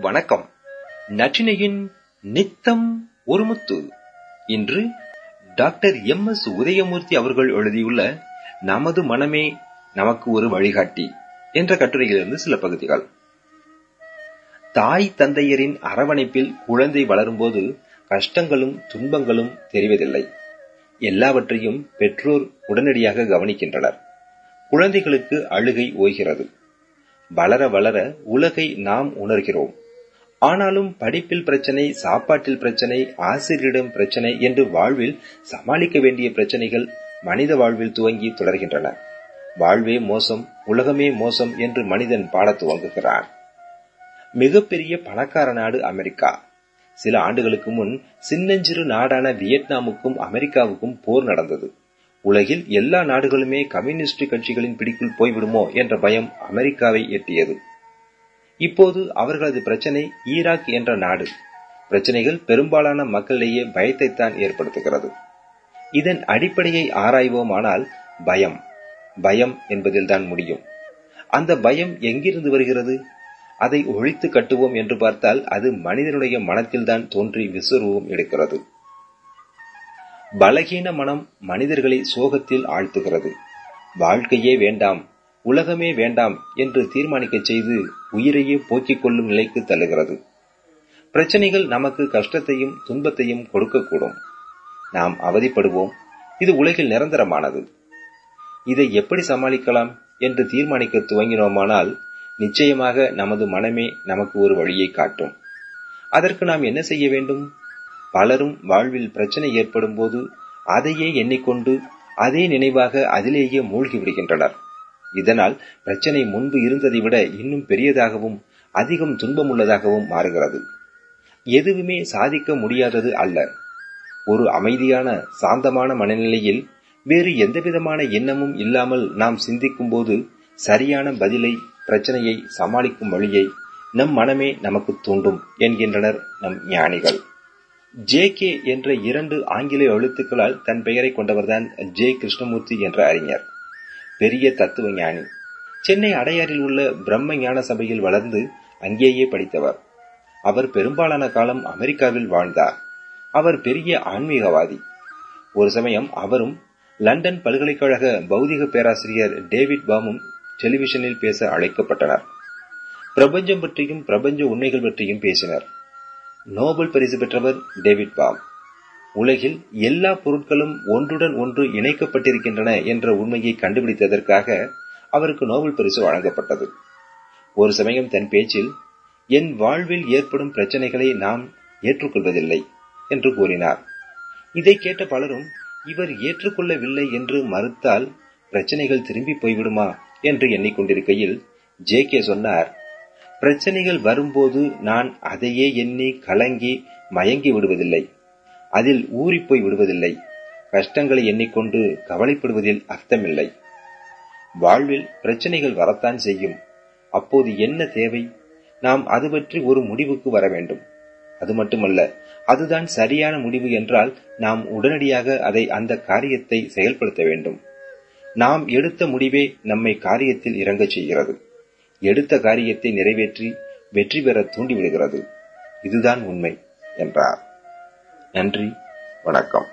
வணக்கம். நற்றினையின் நித்தம் ஒருமுத்து இன்று டாக்டர் எம் எஸ் உதயமூர்த்தி அவர்கள் எழுதியுள்ள நமது மனமே நமக்கு ஒரு வழிகாட்டி என்ற கட்டுரையிலிருந்து சில பகுதிகள். தாய் தந்தையரின் அரவணைப்பில் குழந்தை வளரும்போது கஷ்டங்களும் துன்பங்களும் தெரிவதில்லை. எல்லாவற்றையும் பெற்றோர் உடனடியாக கவனிக்கின்றனர். குழந்தைகளுக்கு அழுகை ஓய்கிறது. வளர வளர உலகை நாம் உணர்கிறோம். ஆனாலும் படிப்பில் பிரச்சனை சாப்பாட்டில் பிரச்சனை ஆசிரியரிடம் பிரச்சனை என்று வாழ்வில் சமாளிக்க வேண்டிய பிரச்சனைகள் மனித வாழ்வில் துவங்கி தொடர்கின்றன. வாழ்வே மோசம் உலகமே மோசம் என்று மனிதன் பாடத் துவங்குகிறான். மிகப்பெரிய பணக்கார நாடு அமெரிக்கா. சில ஆண்டுகளுக்கு முன் சின்னஞ்சிறு நாடான வியட்நாமுக்கும் அமெரிக்காவுக்கும் போர் நடந்தது. உலகில் எல்லா நாடுகளுமே கம்யூனிஸ்ட் கட்சிகளின் பிடிக்குள் போய்விடுமோ என்ற பயம் அமெரிக்காவை எட்டியது. இப்போது அவர்களது பிரச்சனை ஈராக் என்ற நாடு. பிரச்சனைகள் பெரும்பாலான மக்களிடையே பயத்தைத்தான் ஏற்படுத்துகிறது. இதன் அடிப்படையை ஆராய்வோமானால் பயம். பயம் என்பதில்தான் முடியும். அந்த பயம் எங்கிருந்து வருகிறது? அதை ஒழித்து கட்டுவோம் என்று பார்த்தால் அது மனிதனுடைய மனத்தில்தான் தோன்றி விஸ்வரூபம் எடுக்கிறது. பலகீன மனம் மனிதர்களை சோகத்தில் ஆழ்த்துகிறது. வாழ்க்கையே வேண்டாம். உலகமே வேண்டாம் என்று தீர்மானிக்க செய்து உயிரையே போக்கிக் கொள்ளும் நிலைக்கு தள்ளுகிறது. பிரச்சனைகள் நமக்கு கஷ்டத்தையும் துன்பத்தையும் கொடுக்கக்கூடும். நாம் அவதிப்படுவோம். இது உலகில் நிரந்தரமானது. இதை எப்படி சமாளிக்கலாம் என்று தீர்மானிக்க துவங்கினோமானால் நிச்சயமாக நமது மனமே நமக்கு ஒரு வழியை காட்டும். அதற்கு நாம் என்ன செய்ய வேண்டும்? பலரும் வாழ்வில் பிரச்சனை ஏற்படும் போது அதையே எண்ணிக்கொண்டு அதே நினைவாக அதிலேயே மூழ்கி விடுகின்றனர். இதனால் பிரச்சனை முன்பு இருந்ததை விட இன்னும் பெரியதாகவும் அதிகம் துன்பமுள்ளதாகவும் மாறுகிறது. எதுவுமே சாதிக்க முடியாதது அல்ல. ஒரு அமைதியான சாந்தமான மனநிலையில் வேறு எந்தவிதமான எண்ணமும் இல்லாமல் நாம் சிந்திக்கும் போது சரியான பதிலை பிரச்சனையை சமாளிக்கும் வழியை நம் மனமே நமக்கு தூண்டும் என்கின்றனர் நம் ஞானிகள். ஜே கே என்ற இரண்டு ஆங்கில எழுத்துக்களால் தன் பெயரை கொண்டவர்தான் ஜே கிருஷ்ணமூர்த்தி என்ற அறிஞர். பெரிய தத்துவ ஞானி. சென்னை அடையாறில் உள்ள பிரம்ம ஞான சபையில் வளர்ந்து அங்கேயே படித்தவர். அவர் பெரும்பாலான காலம் அமெரிக்காவில் வாழ்ந்தார். அவர் பெரிய ஆன்மீகவாதி. ஒரு சமயம் அவரும் லண்டன் பல்கலைக்கழக பௌதிக பேராசிரியர் டேவிட் பாமும் டெலிவிஷனில் பேச அழைக்கப்பட்டனர். பிரபஞ்சம் பற்றியும் பிரபஞ்ச உண்மைகள் பற்றியும் பேசினர். நோபல் பரிசு பெற்றவர் டேவிட் பாம். உலகில் எல்லா பொருட்களும் ஒன்றுடன் ஒன்று இணைக்கப்பட்டிருக்கின்றன என்ற உண்மையை கண்டுபிடித்ததற்காக அவருக்கு நோபல் பரிசு வழங்கப்பட்டது. ஒரு சமயம் தன் பேச்சில் என் வாழ்வில் ஏற்படும் பிரச்சனைகளை நாம் ஏற்றுக்கொள்வதில்லை என்று கூறினார். இதை கேட்ட பலரும் இவர் ஏற்றுக்கொள்ளவில்லை என்று மறுத்தால் பிரச்சனைகள் திரும்பி போய்விடுமா? என்று எண்ணிக்கொண்டிருக்கையில் ஜே கே சொன்னார் பிரச்சனைகள் வரும்போது நான் அதையே எண்ணி கலங்கி மயங்கி விடுவதில்லை. அதில் ஊறிப்போய் விடுவதில்லை. கஷ்டங்களை எண்ணிக்கொண்டு கவலைப்படுவதில் அர்த்தமில்லை. வாழ்வில் பிரச்சனைகள் வரத்தான் செய்யும். அப்போது என்ன தேவை? நாம் அது பற்றி ஒரு முடிவுக்கு வர வேண்டும். அது மட்டுமல்ல அதுதான் சரியான முடிவு என்றால் நாம் உடனடியாக அதை அந்த காரியத்தை செயல்படுத்த வேண்டும். நாம் எடுத்த முடிவே நம்மை காரியத்தில் இறங்கச் செய்கிறது. எடுத்த காரியத்தை நிறைவேற்றி வெற்றி பெற தூண்டிவிடுகிறது. இதுதான் உண்மை என்றார். நன்றி வணக்கம்.